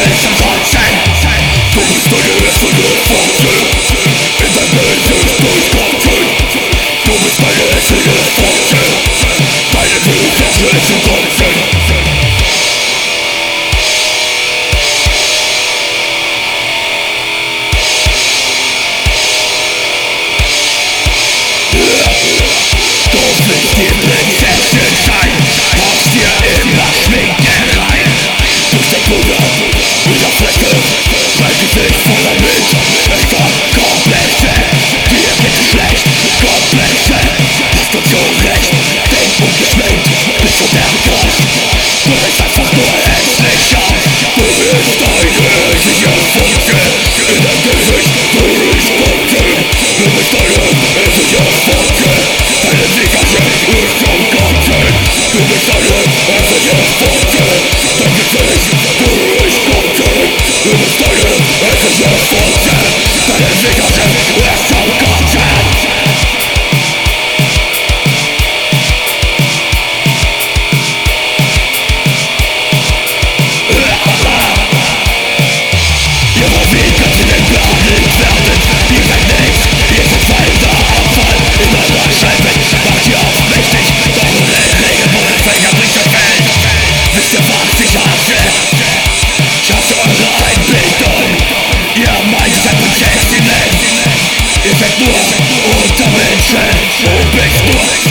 Visache zum Kotzen Du bist eine Untermenschen